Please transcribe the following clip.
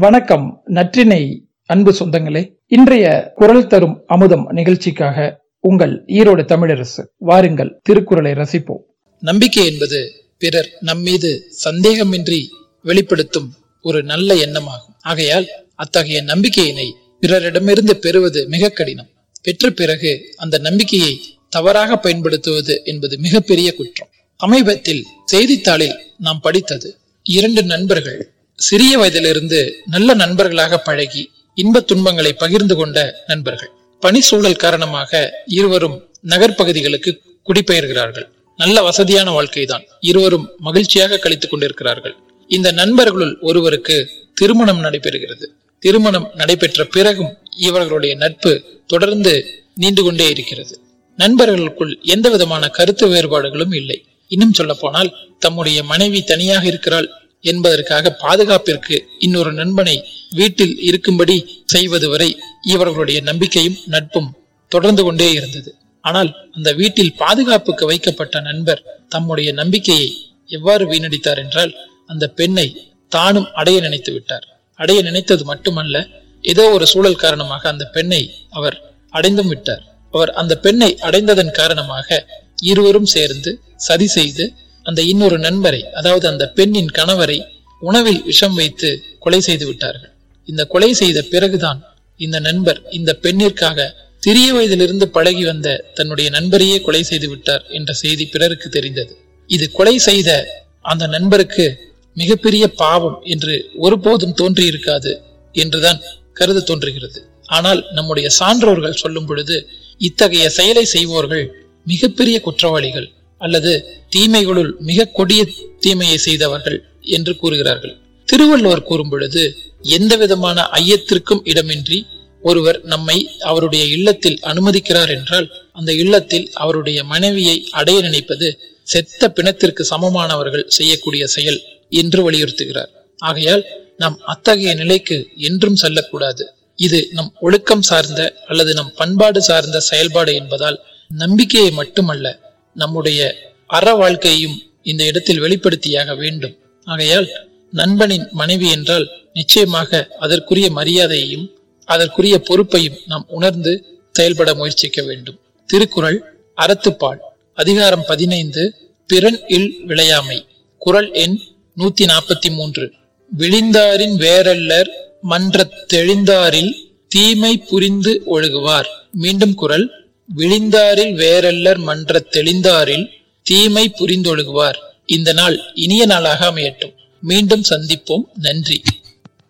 வணக்கம் நற்றினை அன்பு சொந்தங்களே. இன்றைய குரல் தரும் அமுதம் நிகழ்ச்சிக்காக உங்கள் ஈரோடு தமிழரசு வாருங்கள் திருக்குறளை ரசிப்போம். நம்பிக்கை என்பது பிறர் நம்மீது சந்தேகமின்றி வெளிப்படுத்தும் ஒரு நல்ல எண்ணமாகும். ஆகையால் அத்தகைய நம்பிக்கையினை பிறரிடமிருந்து பெறுவது மிக கடினம். பெற்ற பிறகு அந்த நம்பிக்கையை தவறாக பயன்படுத்துவது என்பது மிகப்பெரிய குற்றம். சமீபத்தில் செய்தித்தாளில் நாம் படித்தது இரண்டு நண்பர்கள் சிறிய வயதிலிருந்து நல்ல நண்பர்களாக பழகி இன்ப துன்பங்களை பகிர்ந்து கொண்ட நண்பர்கள். பனி சூழல் காரணமாக இருவரும் நகர்ப்பகுதிகளுக்கு குடிபெயர்கிறார்கள். நல்ல வசதியான வாழ்க்கைதான் இருவரும் மகிழ்ச்சியாக கழித்துக் கொண்டிருக்கிறார்கள். இந்த நண்பர்களுள் ஒருவருக்கு திருமணம் நடைபெறுகிறது. திருமணம் நடைபெற்ற பிறகும் இவர்களுடைய நட்பு தொடர்ந்து நீண்டு கொண்டே இருக்கிறது. நண்பர்களுக்குள் எந்த விதமான கருத்து வேறுபாடுகளும் இல்லை. இன்னும் சொல்ல போனால் தம்முடைய மனைவி தனியாக இருக்கிறாள் என்பதற்காக பாதுகாப்பிற்கு இன்னொரு நண்பனை வீட்டில் இருக்கும்படி செய்வது வரை இவர்களுடைய நம்பிக்கையும் நட்பும் தொடர்ந்து கொண்டே இருந்தது. ஆனால் அந்த வீட்டில் பாதுகாப்புக்கு வைக்கப்பட்ட நண்பர் தம்முடைய நம்பிக்கையை எவ்வாறு வீணடித்தார் என்றால் அந்த பெண்ணை தானும் அடைய நினைத்து விட்டார். அடைய நினைத்தது மட்டுமல்ல ஏதோ ஒரு சூழல் காரணமாக அந்த பெண்ணை அவர் அடைந்தும் விட்டார். அவர் அந்த பெண்ணை அடைந்ததன் காரணமாக இருவரும் சேர்ந்து சதி செய்து அந்த இன்னொரு நண்பரை அதாவது அந்த பெண்ணின் கணவரை உணவில் விஷம் வைத்து கொலை செய்து விட்டார்கள். இந்த கொலை செய்த பிறகுதான் இந்த நண்பர் இந்த பெண்ணிற்காக சிறிய வயதிலிருந்து பழகி வந்த தன்னுடைய நண்பரையே கொலை செய்து விட்டார் என்ற செய்தி பிறருக்கு தெரிந்தது. இது கொலை செய்த அந்த நண்பருக்கு மிகப்பெரிய பாவம் என்று ஒருபோதும் தோன்றியிருக்காது என்றுதான் கருத தோன்றுகிறது. ஆனால் நம்முடைய சான்றோர்கள் சொல்லும் பொழுது இத்தகைய செயலை செய்வோர்கள் மிகப்பெரிய குற்றவாளிகள். அல்லது தீமைகளுள் மிக கொடிய தீமையை செய்தவர்கள் என்று கூறுகிறார்கள். திருவள்ளுவர் கூறும் பொழுது எந்த விதமான ஐயத்திற்கும் இடமின்றி ஒருவர் நம்மை அவருடைய இல்லத்தில் அனுமதிக்கிறார் என்றால் அந்த இல்லத்தில் அவருடைய மனைவியை அடைய நினைப்பது செத்த பிணத்திற்கு சமமானவர்கள் செய்யக்கூடிய செயல் என்று வலியுறுத்துகிறார். ஆகையால் நாம் அத்தகைய நிலைக்கு என்றும் செல்லக்கூடாது. இது நம் ஒழுக்கம் சார்ந்த அல்லது நம் பண்பாடு சார்ந்த செயல்பாடு என்பதால் நம்பிக்கையை மட்டுமல்ல நம்முடைய அற வாழ்க்கையும் இந்த இடத்தில் வெளிப்படுத்தியாக வேண்டும். ஆகையால் நண்பனின் மனைவி என்றால் நிச்சயமாக அதற்குரிய மரியாதையையும் அதற்குரிய பொறுப்பையும் நாம் உணர்ந்து செயல்பட முயற்சிக்க வேண்டும். திருக்குறள் அறத்துப்பால். அதிகாரம் பதினைந்து பிறன் இல் விளையாமை. குரல் எண் நூத்தி நாற்பத்தி மூன்று விழிந்தாரின் வேறல்லர் மன்ற தெளிந்தாரில் தீமை புரிந்து ஒழுகுவார். மீண்டும் குரல் விழிந்தாரில் வேறல்லர் மன்ற தெளிந்தாரில் தீமை புரிந்தொழுகுவார். இந்த நாள் இனிய நாளாக அமையட்டும். மீண்டும் சந்திப்போம். நன்றி.